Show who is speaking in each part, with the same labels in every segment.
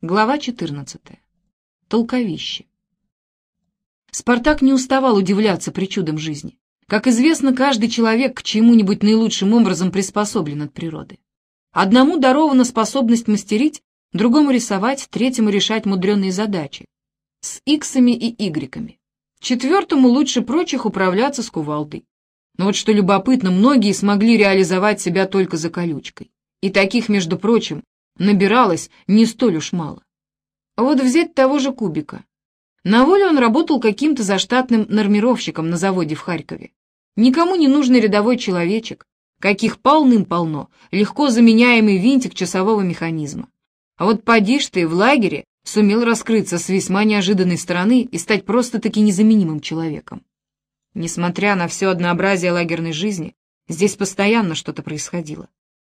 Speaker 1: Глава 14. Толковище. Спартак не уставал удивляться причудам жизни. Как известно, каждый человек к чему-нибудь наилучшим образом приспособлен от природы. Одному дарована способность мастерить, другому рисовать, третьему решать мудреные задачи. С иксами и игреками. Четвертому лучше прочих управляться с кувалдой. Но вот что любопытно, многие смогли реализовать себя только за колючкой. И таких, между прочим, набиралось не столь уж мало. Вот взять того же Кубика. На воле он работал каким-то заштатным нормировщиком на заводе в Харькове. Никому не нужный рядовой человечек, каких полным-полно, легко заменяемый винтик часового механизма. А вот поди ты в лагере сумел раскрыться с весьма неожиданной стороны и стать просто-таки незаменимым человеком. Несмотря на все однообразие лагерной жизни, здесь постоянно что-то происходило.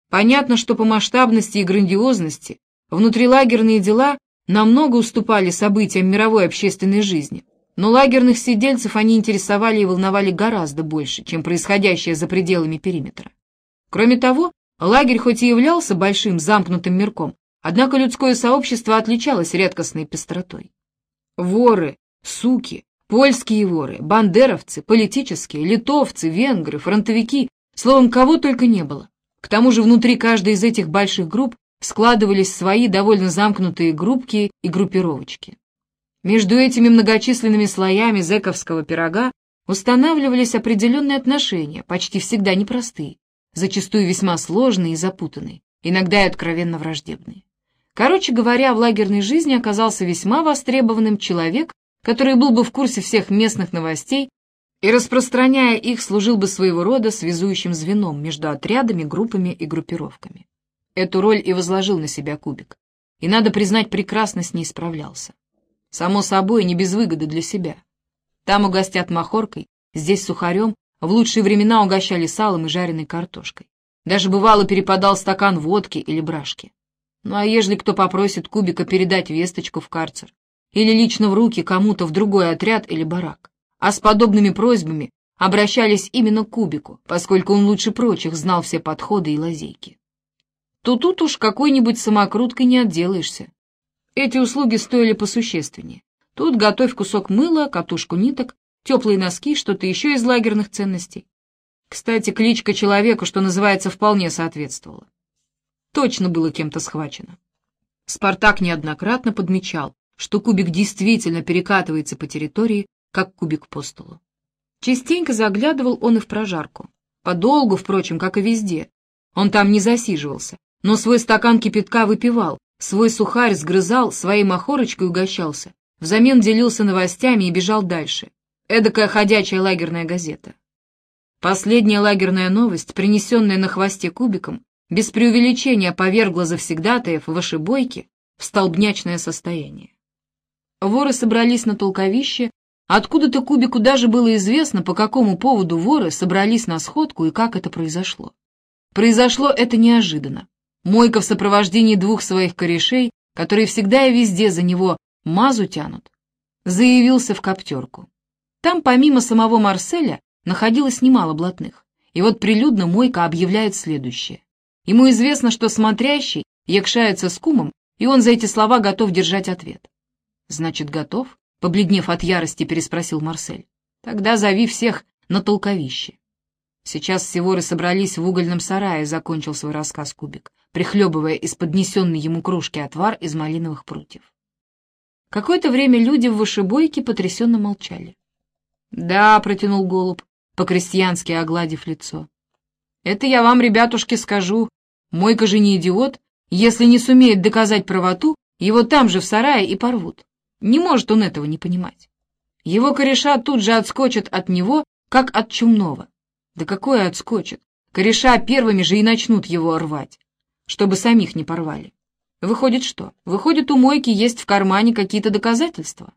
Speaker 1: Понятно, что по масштабности и грандиозности внутрилагерные дела намного уступали событиям мировой общественной жизни, но лагерных сидельцев они интересовали и волновали гораздо больше, чем происходящее за пределами периметра. Кроме того, лагерь хоть и являлся большим замкнутым мирком, однако людское сообщество отличалось редкостной пестротой. Воры, суки, польские воры, бандеровцы, политические, литовцы, венгры, фронтовики, словом, кого только не было. К тому же внутри каждой из этих больших групп складывались свои довольно замкнутые группки и группировочки. Между этими многочисленными слоями зэковского пирога устанавливались определенные отношения, почти всегда непростые, зачастую весьма сложные и запутанные, иногда и откровенно враждебные. Короче говоря, в лагерной жизни оказался весьма востребованным человек, который был бы в курсе всех местных новостей и, распространяя их, служил бы своего рода связующим звеном между отрядами, группами и группировками. Эту роль и возложил на себя Кубик. И, надо признать, прекрасно с ней справлялся. Само собой, не без выгоды для себя. Там угостят махоркой, здесь сухарем, в лучшие времена угощали салом и жареной картошкой. Даже бывало перепадал стакан водки или брашки. Ну а ежели кто попросит Кубика передать весточку в карцер, или лично в руки кому-то в другой отряд или барак, а с подобными просьбами обращались именно к Кубику, поскольку он лучше прочих знал все подходы и лазейки. То тут уж какой-нибудь самокруткой не отделаешься. Эти услуги стоили посущественнее. Тут готовь кусок мыла, катушку ниток, теплые носки, что-то еще из лагерных ценностей. Кстати, кличка человеку, что называется, вполне соответствовала. Точно было кем-то схвачено. Спартак неоднократно подмечал, что кубик действительно перекатывается по территории, как кубик по столу. Частенько заглядывал он и в прожарку. Подолгу, впрочем, как и везде. Он там не засиживался, но свой стакан кипятка выпивал, свой сухарь сгрызал, своей махорочкой угощался, взамен делился новостями и бежал дальше. Эдакая ходячая лагерная газета. Последняя лагерная новость, принесенная на хвосте кубиком, без преувеличения повергла завсегдатаев в ошибойке в столбнячное состояние. Воры собрались на толковище Откуда-то Кубику даже было известно, по какому поводу воры собрались на сходку и как это произошло. Произошло это неожиданно. Мойка в сопровождении двух своих корешей, которые всегда и везде за него мазу тянут, заявился в коптерку. Там помимо самого Марселя находилось немало блатных. И вот прилюдно Мойка объявляет следующее. Ему известно, что смотрящий якшается с кумом, и он за эти слова готов держать ответ. Значит, готов? Побледнев от ярости, переспросил Марсель. Тогда зови всех на толковище. Сейчас все воры собрались в угольном сарае, закончил свой рассказ Кубик, прихлебывая из поднесенной ему кружки отвар из малиновых прутьев. Какое-то время люди в вышибойке потрясенно молчали. «Да», — протянул голубь, по-крестьянски огладив лицо. «Это я вам, ребятушки, скажу. Мойка же не идиот. Если не сумеет доказать правоту, его там же в сарае и порвут. Не может он этого не понимать. Его кореша тут же отскочат от него, как от чумного. Да какое отскочит? Кореша первыми же и начнут его рвать, чтобы самих не порвали. Выходит что? Выходит, у Мойки есть в кармане какие-то доказательства?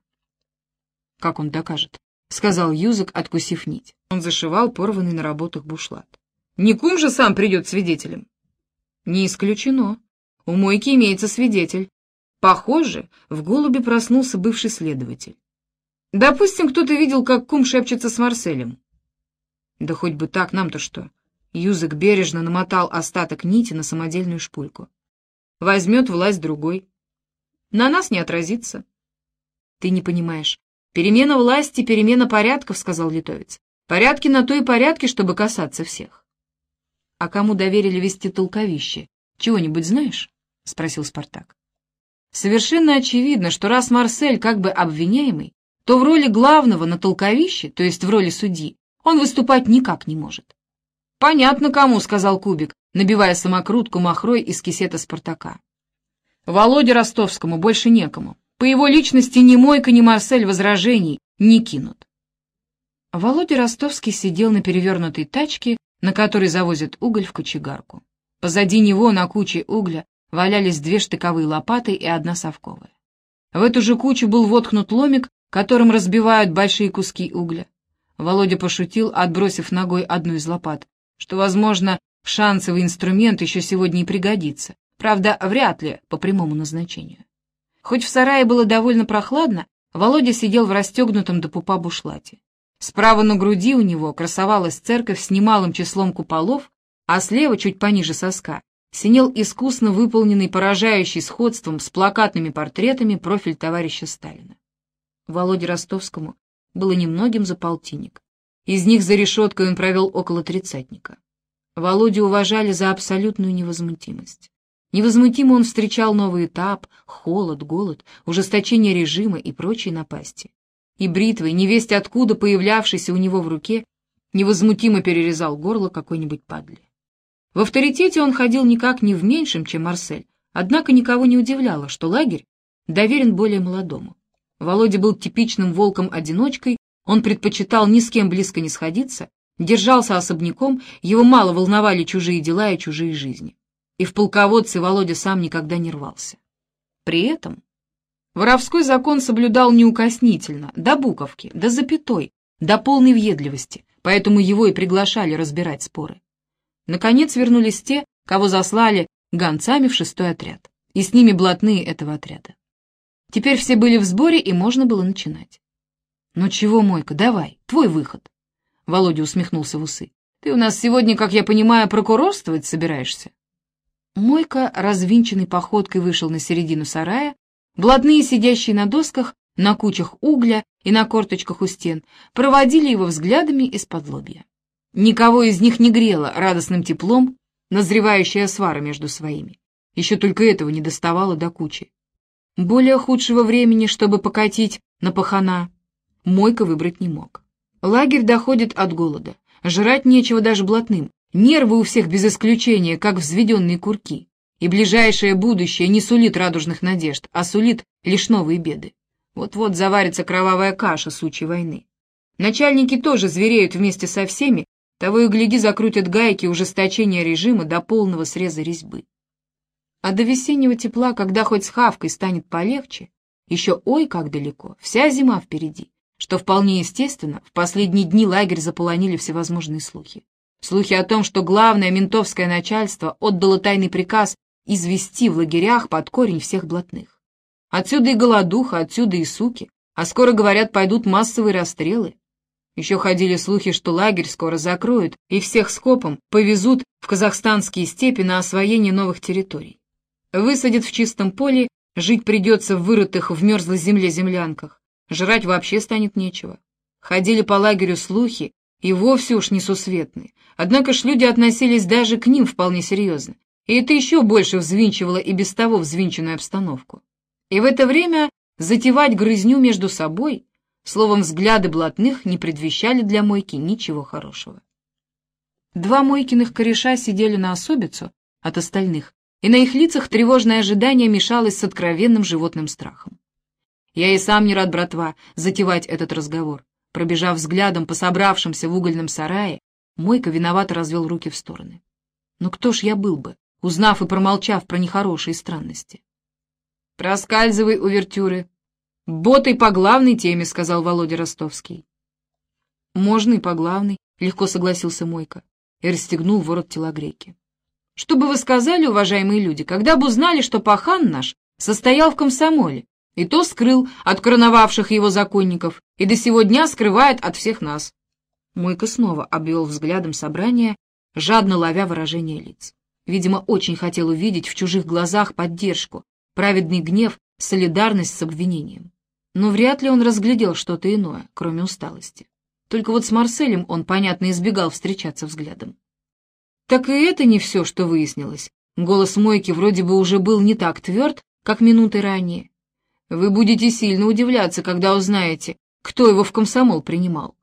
Speaker 1: Как он докажет? — сказал Юзак, откусив нить. Он зашивал порванный на работах бушлат. Не кум же сам придет свидетелем? Не исключено. У Мойки имеется свидетель. Похоже, в голубе проснулся бывший следователь. Допустим, кто-то видел, как кум шепчется с Марселем. Да хоть бы так, нам-то что? Юзык бережно намотал остаток нити на самодельную шпульку. Возьмет власть другой. На нас не отразится. Ты не понимаешь. Перемена власти, перемена порядков, сказал литовец. Порядки на то и порядки, чтобы касаться всех. А кому доверили вести толковище? Чего-нибудь знаешь? Спросил Спартак. Совершенно очевидно, что раз Марсель как бы обвиняемый, то в роли главного на толковище, то есть в роли судьи, он выступать никак не может. «Понятно кому», — сказал Кубик, набивая самокрутку махрой из кисета Спартака. «Володе Ростовскому больше некому. По его личности ни Мойка, ни Марсель возражений не кинут». Володя Ростовский сидел на перевернутой тачке, на которой завозят уголь в кочегарку. Позади него на куче угля валялись две штыковые лопаты и одна совковая. В эту же кучу был воткнут ломик, которым разбивают большие куски угля. Володя пошутил, отбросив ногой одну из лопат, что, возможно, шансовый инструмент еще сегодня и пригодится, правда, вряд ли по прямому назначению. Хоть в сарае было довольно прохладно, Володя сидел в расстегнутом до пупа бушлате. Справа на груди у него красовалась церковь с немалым числом куполов, а слева, чуть пониже соска, синел искусно выполненный, поражающий сходством с плакатными портретами профиль товарища Сталина. Володе Ростовскому было немногим за полтинник. Из них за решеткой он провел около тридцатника. Володю уважали за абсолютную невозмутимость. Невозмутимо он встречал новый этап, холод, голод, ужесточение режима и прочие напасти. И бритвой, невесть откуда появлявшейся у него в руке, невозмутимо перерезал горло какой-нибудь падли. В авторитете он ходил никак не в меньшем, чем Марсель, однако никого не удивляло, что лагерь доверен более молодому. Володя был типичным волком-одиночкой, он предпочитал ни с кем близко не сходиться, держался особняком, его мало волновали чужие дела и чужие жизни. И в полководце Володя сам никогда не рвался. При этом воровской закон соблюдал неукоснительно, до буковки, до запятой, до полной въедливости, поэтому его и приглашали разбирать споры. Наконец вернулись те, кого заслали гонцами в шестой отряд, и с ними блатные этого отряда. Теперь все были в сборе, и можно было начинать. «Ну чего, Мойка, давай, твой выход!» Володя усмехнулся в усы. «Ты у нас сегодня, как я понимаю, прокурорствовать собираешься?» Мойка развинченной походкой вышел на середину сарая, блатные, сидящие на досках, на кучах угля и на корточках у стен, проводили его взглядами из-под лобья. Никого из них не грело радостным теплом назревающая свара между своими. Еще только этого не доставало до кучи. Более худшего времени, чтобы покатить на пахана, Мойка выбрать не мог. Лагерь доходит от голода. Жрать нечего даже блатным. Нервы у всех без исключения, как взведенные курки. И ближайшее будущее не сулит радужных надежд, а сулит лишь новые беды. Вот-вот заварится кровавая каша сучьей войны. Начальники тоже звереют вместе со всеми, того и гляди закрутят гайки ужесточения режима до полного среза резьбы. А до весеннего тепла, когда хоть с хавкой станет полегче, еще ой как далеко, вся зима впереди, что вполне естественно, в последние дни лагерь заполонили всевозможные слухи. Слухи о том, что главное ментовское начальство отдало тайный приказ извести в лагерях под корень всех блатных. Отсюда и голодуха, отсюда и суки, а скоро, говорят, пойдут массовые расстрелы. Еще ходили слухи, что лагерь скоро закроют и всех скопом повезут в казахстанские степи на освоение новых территорий. Высадят в чистом поле, жить придется в вырытых в мерзлой земле землянках. Жрать вообще станет нечего. Ходили по лагерю слухи, и вовсе уж несусветные. Однако ж люди относились даже к ним вполне серьезно, и это еще больше взвинчивало и без того взвинченную обстановку. И в это время затевать грызню между собой, словом, взгляды блатных не предвещали для Мойки ничего хорошего. Два Мойкиных кореша сидели на особицу от остальных и на их лицах тревожное ожидание мешалось с откровенным животным страхом. Я и сам не рад, братва, затевать этот разговор. Пробежав взглядом по собравшимся в угольном сарае, Мойка виновато развел руки в стороны. Ну кто ж я был бы, узнав и промолчав про нехорошие странности? «Проскальзывай, увертюры!» «Ботой по главной теме», — сказал Володя Ростовский. «Можно и по главной», — легко согласился Мойка и расстегнул ворот телогрейки. Что бы вы сказали, уважаемые люди, когда бы узнали, что пахан наш состоял в комсомоле, и то скрыл от короновавших его законников, и до сего дня скрывает от всех нас?» Мойка снова обвел взглядом собрание, жадно ловя выражение лиц. Видимо, очень хотел увидеть в чужих глазах поддержку, праведный гнев, солидарность с обвинением. Но вряд ли он разглядел что-то иное, кроме усталости. Только вот с Марселем он, понятно, избегал встречаться взглядом. Так и это не все, что выяснилось. Голос Мойки вроде бы уже был не так тверд, как минуты ранее. Вы будете сильно удивляться, когда узнаете, кто его в комсомол принимал.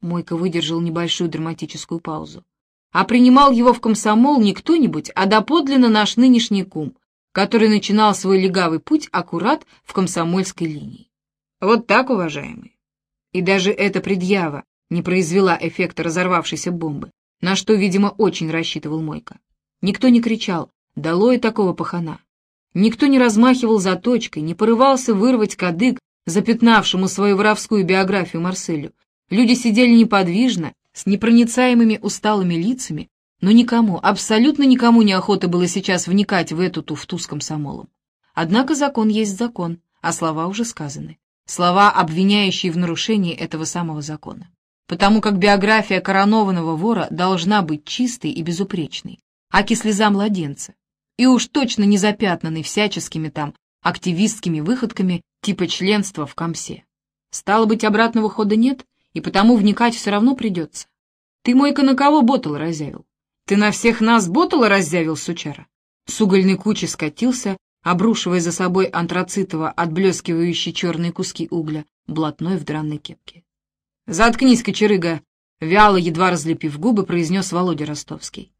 Speaker 1: Мойка выдержал небольшую драматическую паузу. А принимал его в комсомол не кто-нибудь, а доподлинно наш нынешний кум, который начинал свой легавый путь аккурат в комсомольской линии. Вот так, уважаемый. И даже эта предъява не произвела эффекта разорвавшейся бомбы, на что, видимо, очень рассчитывал Мойка. Никто не кричал «Долой такого пахана!» Никто не размахивал заточкой, не порывался вырвать кадык, запятнавшему свою воровскую биографию Марселю. Люди сидели неподвижно, с непроницаемыми усталыми лицами, но никому, абсолютно никому не охота было сейчас вникать в эту туфту с комсомолом. Однако закон есть закон, а слова уже сказаны. Слова, обвиняющие в нарушении этого самого закона. Потому как биография коронованного вора должна быть чистой и безупречной, аки слеза младенца, и уж точно не запятнанный всяческими там активистскими выходками типа членства в комсе. Стало быть, обратного хода нет, и потому вникать все равно придется. Ты, Мойка, на кого ботал разъявил? Ты на всех нас ботала разъявил, сучара? С угольной кучи скатился, обрушивая за собой антрацитово отблескивающие черные куски угля, блатной в дранной кепке. «Заткнись, кочерыга!» — вяло, едва разлепив губы, произнес Володя Ростовский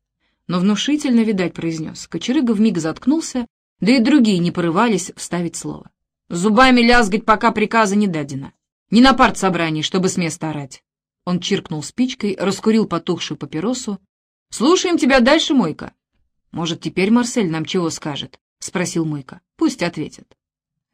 Speaker 1: но внушительно, видать, произнес. Кочерыга вмиг заткнулся, да и другие не порывались вставить слово. Зубами лязгать, пока приказа не дадено. Не на партсобрании, чтобы с места орать. Он чиркнул спичкой, раскурил потухшую папиросу. «Слушаем тебя дальше, Мойка». «Может, теперь Марсель нам чего скажет?» — спросил Мойка. «Пусть ответит».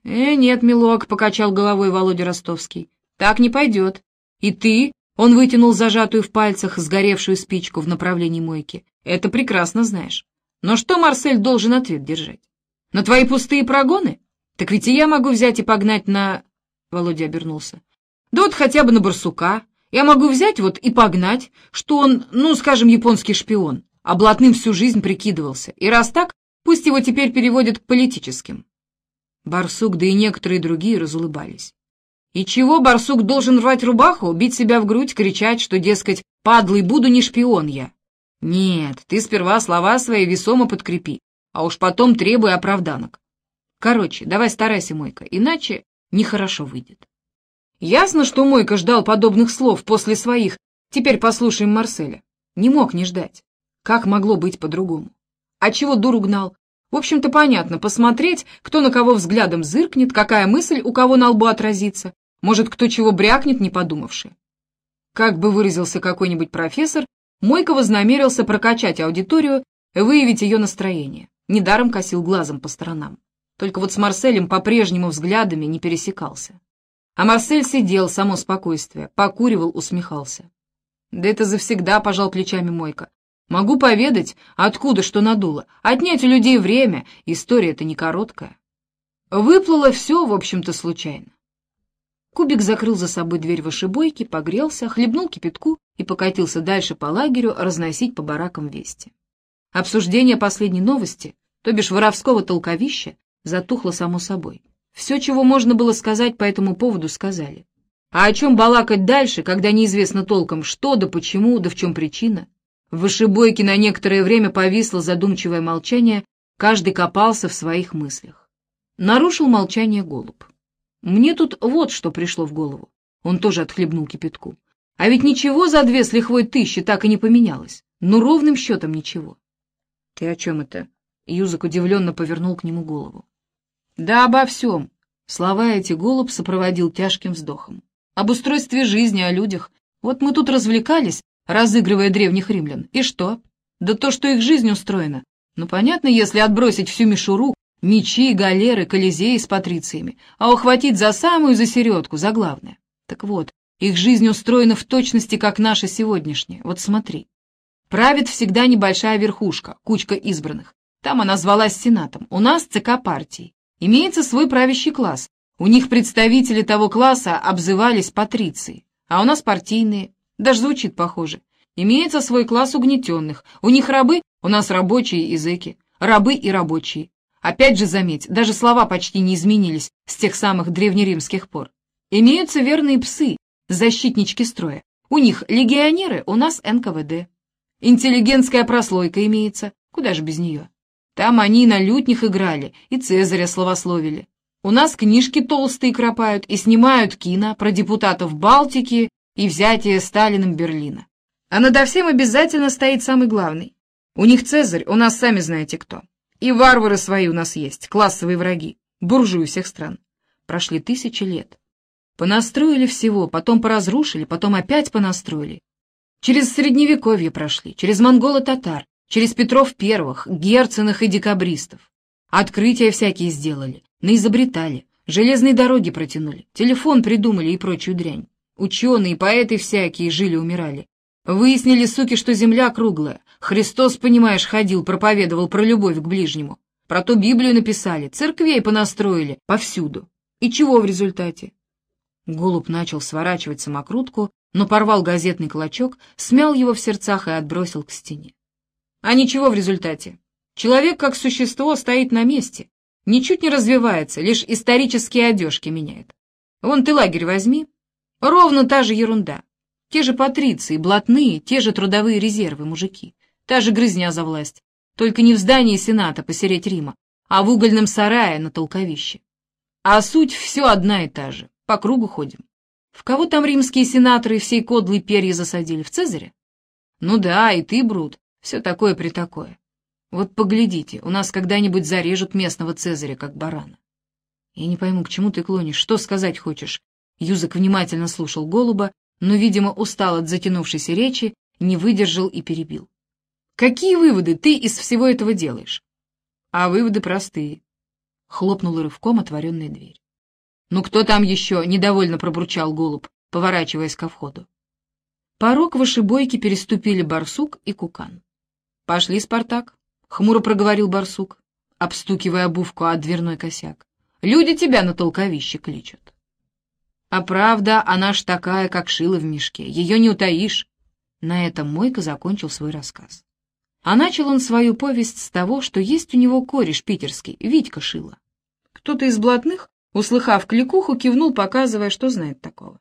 Speaker 1: «Э, нет, милок», — покачал головой Володя Ростовский. «Так не пойдет. И ты...» — он вытянул зажатую в пальцах сгоревшую спичку в направлении Мойки. Это прекрасно знаешь. Но что Марсель должен ответ держать? На твои пустые прогоны? Так ведь и я могу взять и погнать на... Володя обернулся. Да вот хотя бы на барсука. Я могу взять вот и погнать, что он, ну, скажем, японский шпион, а блатным всю жизнь прикидывался. И раз так, пусть его теперь переводят к политическим. Барсук, да и некоторые другие разулыбались. И чего барсук должен рвать рубаху, бить себя в грудь, кричать, что, дескать, падлый буду, не шпион я? Нет, ты сперва слова свои весомо подкрепи, а уж потом требуй оправданок. Короче, давай старайся, Мойка, иначе нехорошо выйдет. Ясно, что Мойка ждал подобных слов после своих «теперь послушаем Марселя». Не мог не ждать. Как могло быть по-другому? А чего дуру гнал? В общем-то, понятно, посмотреть, кто на кого взглядом зыркнет, какая мысль у кого на лбу отразится, может, кто чего брякнет, не подумавши. Как бы выразился какой-нибудь профессор, Мойка вознамерился прокачать аудиторию, выявить ее настроение. Недаром косил глазом по сторонам. Только вот с Марселем по-прежнему взглядами не пересекался. А Марсель сидел, само спокойствие, покуривал, усмехался. Да это завсегда, пожал плечами Мойка. Могу поведать, откуда что надуло. Отнять у людей время, история-то не короткая. Выплыло все, в общем-то, случайно. Кубик закрыл за собой дверь вышибойки, погрелся, хлебнул кипятку и покатился дальше по лагерю разносить по баракам вести. Обсуждение последней новости, то бишь воровского толковища, затухло само собой. Все, чего можно было сказать по этому поводу, сказали. А о чем балакать дальше, когда неизвестно толком, что да почему, да в чем причина? В вышибойке на некоторое время повисло задумчивое молчание, каждый копался в своих мыслях. Нарушил молчание голубь. Мне тут вот что пришло в голову. Он тоже отхлебнул кипятку. А ведь ничего за две с лихвой тысячи так и не поменялось. Ну, ровным счетом ничего. — Ты о чем это? Юзак удивленно повернул к нему голову. — Да обо всем. Слова эти голубь сопроводил тяжким вздохом. Об устройстве жизни, о людях. Вот мы тут развлекались, разыгрывая древних римлян. И что? Да то, что их жизнь устроена. Ну, понятно, если отбросить всю мишуру, мечи, галеры, колизеи с патрициями, а ухватить за самую за середку, за главное. Так вот, их жизнь устроена в точности, как наша сегодняшняя. Вот смотри. Правит всегда небольшая верхушка, кучка избранных. Там она звалась сенатом. У нас ЦК партии. Имеется свой правящий класс. У них представители того класса обзывались патриции, а у нас партийные. Даже звучит похоже. Имеется свой класс угнетенных. У них рабы, у нас рабочие и зэки. Рабы и рабочие. Опять же заметь, даже слова почти не изменились с тех самых древнеримских пор. Имеются верные псы, защитнички строя. У них легионеры, у нас НКВД. Интеллигентская прослойка имеется, куда же без нее. Там они на лютнях играли и Цезаря словословили. У нас книжки толстые кропают и снимают кино про депутатов Балтики и взятие Сталиным Берлина. А надо всем обязательно стоит самый главный. У них Цезарь, у нас сами знаете кто. И варвары свои у нас есть, классовые враги, буржуи всех стран. Прошли тысячи лет. Понастроили всего, потом поразрушили, потом опять понастроили. Через Средневековье прошли, через монголо-татар, через Петров Первых, Герценах и декабристов. Открытия всякие сделали, наизобретали, железные дороги протянули, телефон придумали и прочую дрянь. Ученые, поэты всякие жили-умирали. Выяснили, суки, что земля круглая. Христос, понимаешь, ходил, проповедовал про любовь к ближнему. Про то Библию написали, церквей понастроили повсюду. И чего в результате? Голубь начал сворачивать самокрутку, но порвал газетный клочок, смял его в сердцах и отбросил к стене. А ничего в результате. Человек как существо стоит на месте, ничуть не развивается, лишь исторические одежки меняет. Вон ты лагерь возьми, ровно та же ерунда. Те же патриции, блатные, те же трудовые резервы, мужики, та же грызня за власть, только не в здании Сената посереть Рима, а в угольном сарае на толковище. А суть все одна и та же. По кругу ходим. В кого там римские сенаторы всей кодлы перья засадили? В Цезаря? Ну да, и ты, Брут, все такое при такое. Вот поглядите, у нас когда-нибудь зарежут местного Цезаря, как барана. Я не пойму, к чему ты клонишь, что сказать хочешь? Юзак внимательно слушал голуба, но, видимо, устал от затянувшейся речи, не выдержал и перебил. Какие выводы ты из всего этого делаешь? А выводы простые. Хлопнула рывком отворенная дверь. «Ну кто там еще?» — недовольно пробурчал голубь, поворачиваясь ко входу. Порог вышибойки переступили барсук и кукан. «Пошли, Спартак», — хмуро проговорил барсук, обстукивая обувку от дверной косяк. «Люди тебя на толковище кличут». «А правда, она ж такая, как шила в мешке, ее не утаишь». На этом Мойка закончил свой рассказ. А начал он свою повесть с того, что есть у него кореш питерский, Витька Шила. Кто-то из блатных Услыхав кликуху, кивнул, показывая, что знает такого.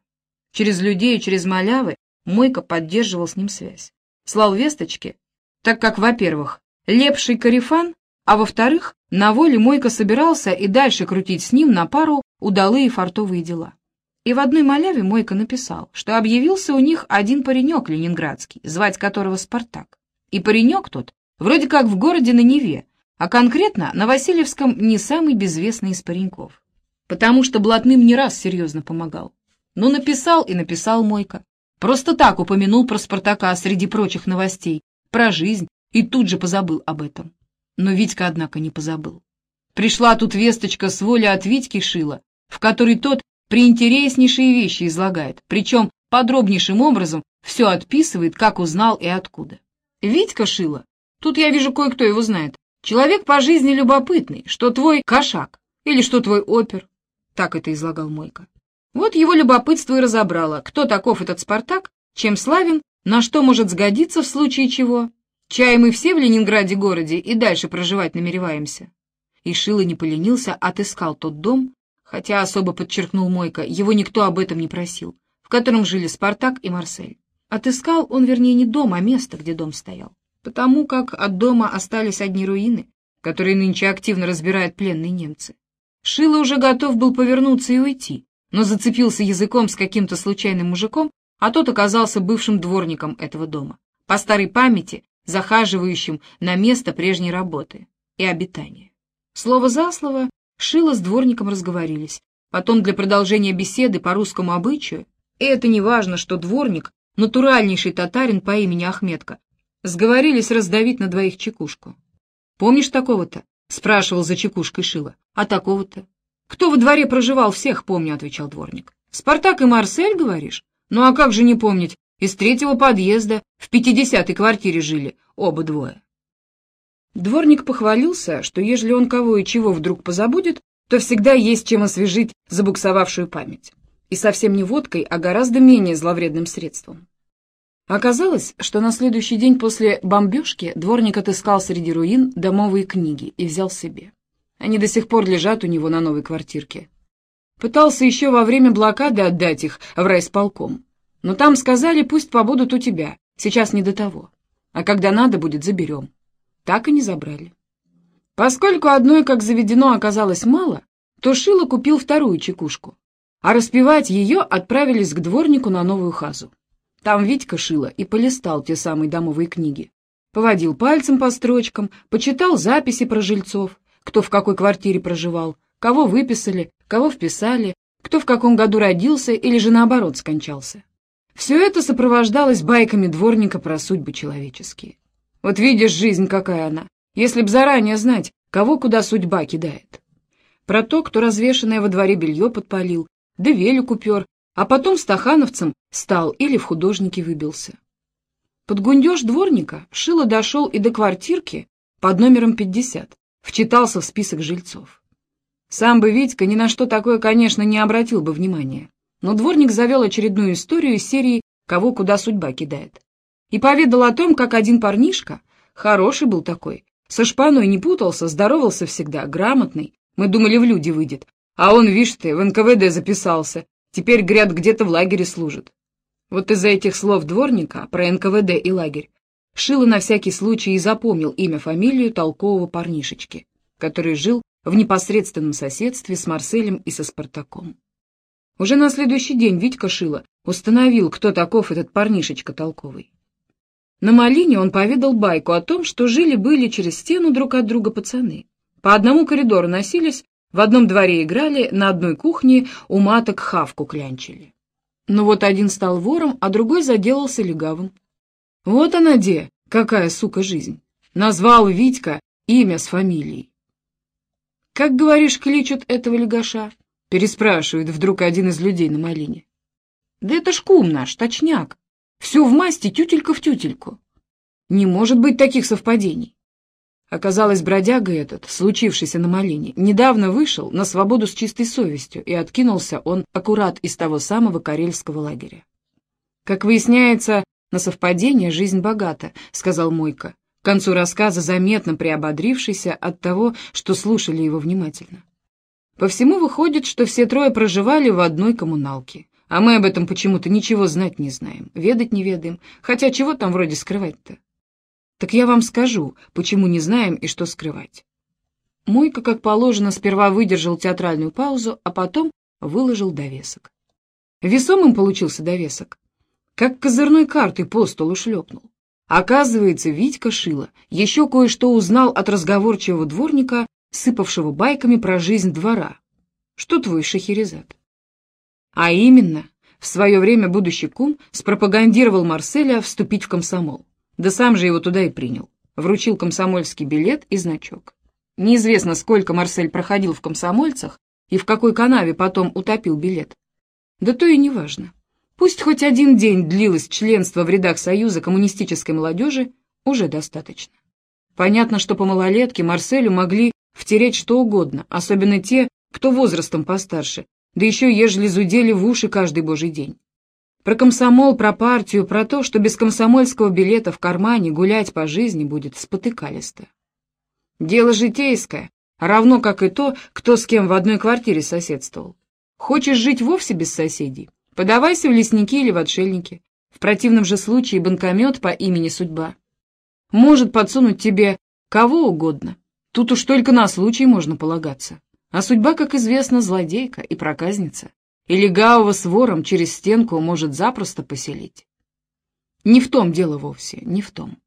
Speaker 1: Через людей через малявы Мойка поддерживал с ним связь. Слал весточки, так как, во-первых, лепший карифан, а во-вторых, на воле Мойка собирался и дальше крутить с ним на пару удалые фартовые дела. И в одной маляве Мойка написал, что объявился у них один паренек ленинградский, звать которого Спартак. И паренек тот вроде как в городе на Неве, а конкретно на Васильевском не самый безвестный из пареньков потому что блатным не раз серьезно помогал. Ну, написал и написал Мойка. Просто так упомянул про Спартака среди прочих новостей, про жизнь, и тут же позабыл об этом. Но Витька, однако, не позабыл. Пришла тут весточка с воли от Витьки Шила, в которой тот приинтереснейшие вещи излагает, причем подробнейшим образом все отписывает, как узнал и откуда. Витька Шила, тут я вижу кое-кто его знает, человек по жизни любопытный, что твой кошак или что твой опер, так это излагал Мойка. Вот его любопытство и разобрало, кто таков этот Спартак, чем славен, на что может сгодиться в случае чего. Чай мы все в Ленинграде городе и дальше проживать намереваемся. И Шило не поленился, отыскал тот дом, хотя особо подчеркнул Мойка, его никто об этом не просил, в котором жили Спартак и Марсель. Отыскал он, вернее, не дом, а место, где дом стоял, потому как от дома остались одни руины, которые нынче активно разбирают пленные немцы. Шило уже готов был повернуться и уйти, но зацепился языком с каким-то случайным мужиком, а тот оказался бывшим дворником этого дома, по старой памяти, захаживающим на место прежней работы и обитания. Слово за слово Шило с дворником разговорились, потом для продолжения беседы по русскому обычаю, и это не важно, что дворник, натуральнейший татарин по имени Ахметка, сговорились раздавить на двоих чекушку. «Помнишь такого-то?» — спрашивал за чекушкой Шила. «А такого-то?» «Кто во дворе проживал, всех помню», — отвечал дворник. «Спартак и Марсель, говоришь? Ну а как же не помнить? Из третьего подъезда в пятидесятой квартире жили, оба двое». Дворник похвалился, что ежели он кого и чего вдруг позабудет, то всегда есть чем освежить забуксовавшую память. И совсем не водкой, а гораздо менее зловредным средством. Оказалось, что на следующий день после бомбежки дворник отыскал среди руин домовые книги и взял себе. Они до сих пор лежат у него на новой квартирке. Пытался еще во время блокады отдать их в райсполком. Но там сказали, пусть побудут у тебя, сейчас не до того. А когда надо будет, заберем. Так и не забрали. Поскольку одной, как заведено, оказалось мало, то Шила купил вторую чекушку, а распевать ее отправились к дворнику на новую хазу. Там Витька Шила и полистал те самые домовые книги. Поводил пальцем по строчкам, почитал записи про жильцов, кто в какой квартире проживал, кого выписали, кого вписали, кто в каком году родился или же наоборот скончался. Все это сопровождалось байками дворника про судьбы человеческие. Вот видишь, жизнь какая она, если б заранее знать, кого куда судьба кидает. Про то, кто развешанное во дворе белье подпалил, да велик упер, а потом стахановцем стал или в художнике выбился. Под гундеж дворника Шило дошел и до квартирки под номером 50, вчитался в список жильцов. Сам бы Витька ни на что такое, конечно, не обратил бы внимания, но дворник завел очередную историю из серии «Кого куда судьба кидает» и поведал о том, как один парнишка, хороший был такой, со шпаной не путался, здоровался всегда, грамотный, мы думали, в люди выйдет, а он, видишь ты, в НКВД записался, теперь, говорят, где-то в лагере служит. Вот из-за этих слов дворника про НКВД и лагерь Шило на всякий случай и запомнил имя-фамилию толкового парнишечки, который жил в непосредственном соседстве с Марселем и со Спартаком. Уже на следующий день Витька Шило установил, кто таков этот парнишечка толковый. На Малине он поведал байку о том, что жили-были через стену друг от друга пацаны. По одному коридору носились, в одном дворе играли, на одной кухне у маток хавку клянчили. Но вот один стал вором, а другой заделался легавым. Вот она где, какая, сука, жизнь. Назвал Витька имя с фамилией. «Как, говоришь, кличут этого легаша?» — переспрашивает вдруг один из людей на малине. «Да это ж кум наш, точняк. Все в масти, тютелька в тютельку. Не может быть таких совпадений». Оказалось, бродяга этот, случившийся на малине, недавно вышел на свободу с чистой совестью, и откинулся он аккурат из того самого карельского лагеря. Как выясняется, на совпадение жизнь богата, — сказал Мойка к концу рассказа заметно приободрившийся от того, что слушали его внимательно. По всему выходит, что все трое проживали в одной коммуналке, а мы об этом почему-то ничего знать не знаем, ведать не ведаем, хотя чего там вроде скрывать-то? Так я вам скажу, почему не знаем и что скрывать. Мойка, как положено, сперва выдержал театральную паузу, а потом выложил довесок. Весомым получился довесок, как козырной картой по столу шлепнул. Оказывается, Витька Шила еще кое-что узнал от разговорчивого дворника, сыпавшего байками про жизнь двора. Что твой Шахерезад? А именно, в свое время будущий кум спропагандировал Марселя вступить в комсомол. Да сам же его туда и принял. Вручил комсомольский билет и значок. Неизвестно, сколько Марсель проходил в комсомольцах и в какой канаве потом утопил билет. Да то и не важно. Пусть хоть один день длилось членство в рядах Союза коммунистической молодежи, уже достаточно. Понятно, что по малолетке Марселю могли втереть что угодно, особенно те, кто возрастом постарше, да еще ежели зудели в уши каждый божий день. Про комсомол, про партию, про то, что без комсомольского билета в кармане гулять по жизни будет спотыкалисто. Дело житейское, равно как и то, кто с кем в одной квартире соседствовал. Хочешь жить вовсе без соседей? Подавайся в лесники или в отшельники. В противном же случае банкомет по имени Судьба может подсунуть тебе кого угодно. Тут уж только на случай можно полагаться. А судьба, как известно, злодейка и проказница. И легавого с вором через стенку может запросто поселить. Не в том дело вовсе, не в том.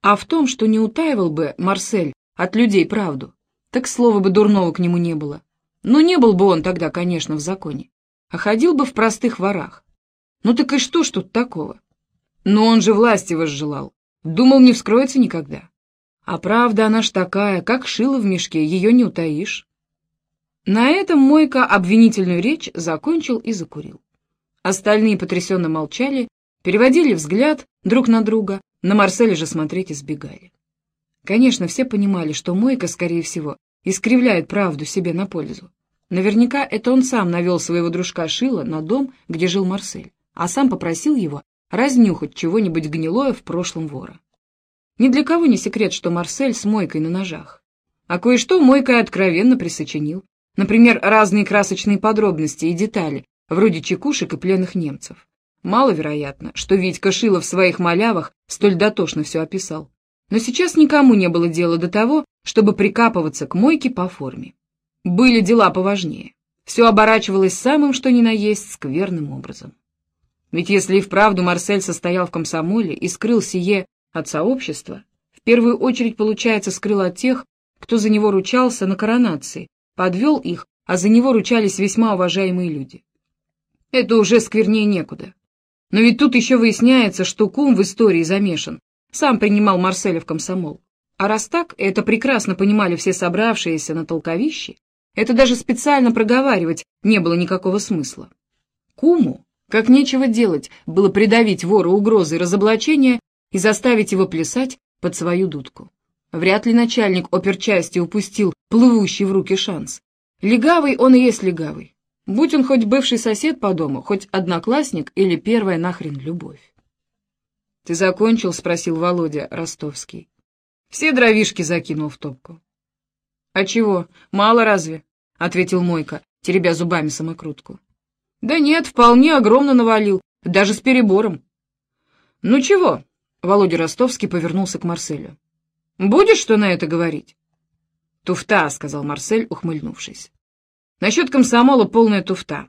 Speaker 1: А в том, что не утаивал бы Марсель от людей правду, так слова бы дурного к нему не было. Но не был бы он тогда, конечно, в законе а ходил бы в простых ворах. Ну так и что ж тут такого? Но он же власти возжелал. Думал, не вскроется никогда. А правда она ж такая, как шила в мешке, ее не утаишь. На этом Мойка обвинительную речь закончил и закурил. Остальные потрясенно молчали, переводили взгляд друг на друга, на Марселя же смотреть избегали. Конечно, все понимали, что Мойка, скорее всего, искривляет правду себе на пользу. Наверняка это он сам навел своего дружка Шила на дом, где жил Марсель, а сам попросил его разнюхать чего-нибудь гнилое в прошлом вора. Ни для кого не секрет, что Марсель с мойкой на ножах. А кое-что Мойка откровенно присочинил. Например, разные красочные подробности и детали, вроде чекушек и пленных немцев. Маловероятно, что Витька Шило в своих малявах столь дотошно все описал. Но сейчас никому не было дела до того, чтобы прикапываться к мойке по форме. Были дела поважнее. Все оборачивалось самым что ни на есть скверным образом. Ведь если и вправду Марсель состоял в комсомоле и скрыл сие от сообщества, в первую очередь, получается, скрыл от тех, кто за него ручался на коронации, подвел их, а за него ручались весьма уважаемые люди. Это уже сквернее некуда. Но ведь тут еще выясняется, что кум в истории замешан, сам принимал Марселя в комсомол. А раз так, это прекрасно понимали все собравшиеся на толковище, это даже специально проговаривать не было никакого смысла. Куму, как нечего делать, было придавить вора угрозой разоблачения и заставить его плясать под свою дудку. Вряд ли начальник оперчасти упустил плывущий в руки шанс. Легавый он и есть легавый. Будь он хоть бывший сосед по дому, хоть одноклассник или первая нахрен любовь. — Ты закончил? — спросил Володя Ростовский. Все дровишки закинул в топку. — А чего, мало разве? — ответил Мойка, теребя зубами самокрутку. — Да нет, вполне огромно навалил, даже с перебором. — Ну чего? — Володя Ростовский повернулся к Марселю. Будешь что на это говорить? Туфта, — сказал Марсель, ухмыльнувшись. Насчет комсомола полная туфта.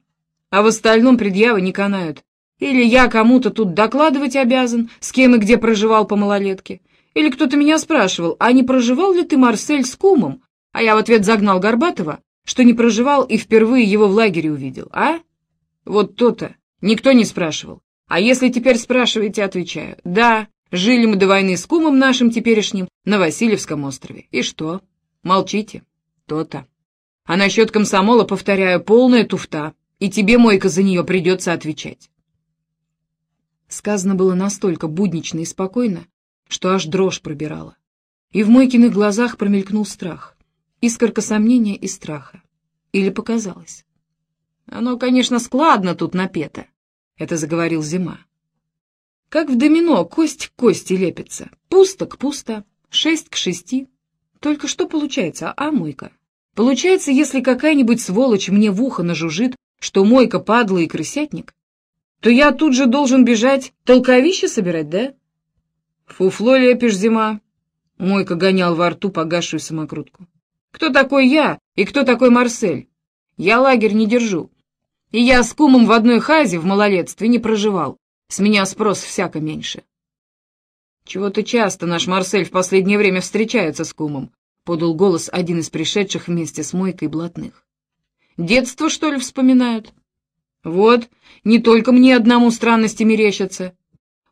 Speaker 1: А в остальном предъявы не канают. Или я кому-то тут докладывать обязан, с кем и где проживал по малолетке. Или кто-то меня спрашивал, а не проживал ли ты, Марсель, с кумом? А я в ответ загнал Горбатова, что не проживал и впервые его в лагере увидел, а? Вот то-то. Никто не спрашивал. А если теперь спрашиваете, отвечаю. Да, Жили мы до войны с кумом нашим теперешним на Васильевском острове. И что? Молчите. То-то. А насчет комсомола, повторяю, полная туфта, и тебе, Мойка, за нее придется отвечать. Сказано было настолько буднично и спокойно, что аж дрожь пробирала. И в Мойкиных глазах промелькнул страх, искорка сомнения и страха. Или показалось? Оно, конечно, складно тут напето, — это заговорил Зима. Как в домино, кость к кости лепится. Пусто к пусто, шесть к шести. Только что получается, а мойка? Получается, если какая-нибудь сволочь мне в ухо нажужжит, что мойка падла и крысятник, то я тут же должен бежать толковище собирать, да? Фуфло лепишь, зима. Мойка гонял во рту погасшую самокрутку. Кто такой я и кто такой Марсель? Я лагерь не держу. И я с кумом в одной хазе в малолетстве не проживал. С меня спрос всяко меньше. Чего-то часто наш Марсель в последнее время встречается с кумом, подал голос один из пришедших вместе с Мойкой блатных. Детство, что ли, вспоминают? Вот, не только мне одному странности мерещатся.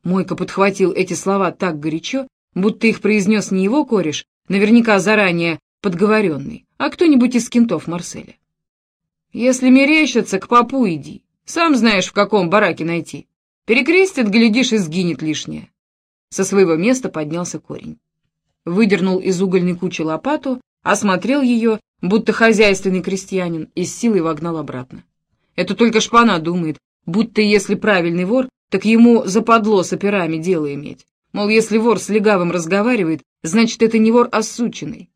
Speaker 1: Мойка подхватил эти слова так горячо, будто их произнес не его кореш, наверняка заранее подговоренный, а кто-нибудь из кентов Марселя. Если мерещатся, к папу иди. Сам знаешь, в каком бараке найти. Перекрестит, глядишь, и сгинет лишнее. Со своего места поднялся корень. Выдернул из угольной кучи лопату, осмотрел ее, будто хозяйственный крестьянин, и с силой вогнал обратно. Это только шпана думает, будто если правильный вор, так ему западло с операми дело иметь. Мол, если вор с легавым разговаривает, значит, это не вор, а сученный.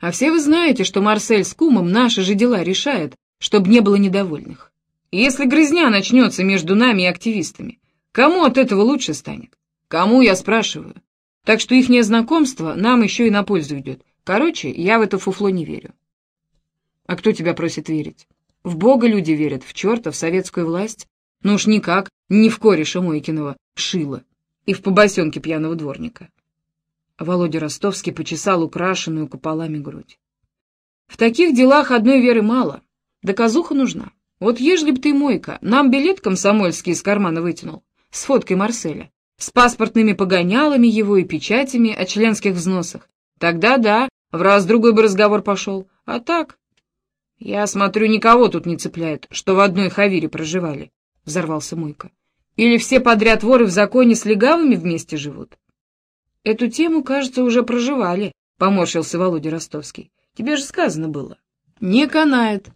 Speaker 1: А все вы знаете, что Марсель с кумом наши же дела решает, чтобы не было недовольных. Если грызня начнется между нами и активистами, Кому от этого лучше станет? Кому, я спрашиваю. Так что ихнее знакомство нам еще и на пользу идет. Короче, я в это фуфло не верю. А кто тебя просит верить? В Бога люди верят, в черта, в советскую власть. Ну уж никак, не в кореша Мойкиного, шила, и в побосенке пьяного дворника. Володя Ростовский почесал украшенную куполами грудь. В таких делах одной веры мало, доказуха нужна. Вот ежели б ты, Мойка, нам билет комсомольский из кармана вытянул, с фоткой Марселя, с паспортными погонялами его и печатями о членских взносах. Тогда да, в раз другой бы разговор пошел. А так... Я смотрю, никого тут не цепляет, что в одной хавире проживали, — взорвался Мойка. Или все подряд воры в законе с легавыми вместе живут? Эту тему, кажется, уже проживали, — поморщился Володя Ростовский. Тебе же сказано было. Не канает.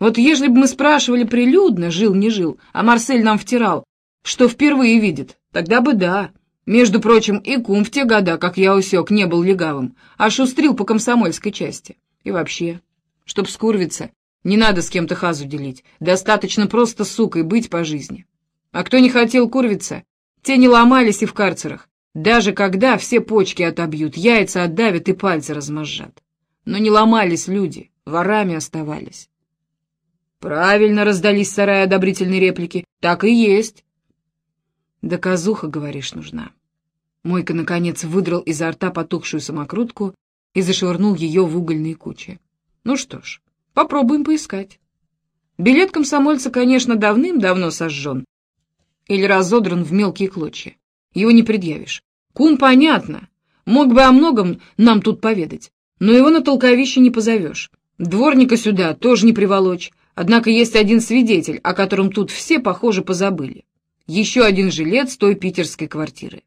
Speaker 1: Вот ежели бы мы спрашивали прилюдно, жил не жил, а Марсель нам втирал, что впервые видит, тогда бы да. Между прочим, и кум в те года, как я усек, не был легавым, а шустрил по комсомольской части. И вообще, чтоб скурвиться, не надо с кем-то хазу делить, достаточно просто сукой быть по жизни. А кто не хотел курвиться, те не ломались и в карцерах, даже когда все почки отобьют, яйца отдавят и пальцы размозжат. Но не ломались люди, ворами оставались. Правильно раздались сарая одобрительные реплики. Так и есть. Доказуха, говоришь, нужна. Мойка, наконец, выдрал изо рта потухшую самокрутку и зашвырнул ее в угольные кучи. Ну что ж, попробуем поискать. Билет комсомольца, конечно, давным-давно сожжен или разодран в мелкие клочья. Его не предъявишь. Кум, понятно, мог бы о многом нам тут поведать, но его на толковище не позовешь. Дворника сюда тоже не приволочь, однако есть один свидетель, о котором тут все, похоже, позабыли. Еще один жилец той питерской квартиры.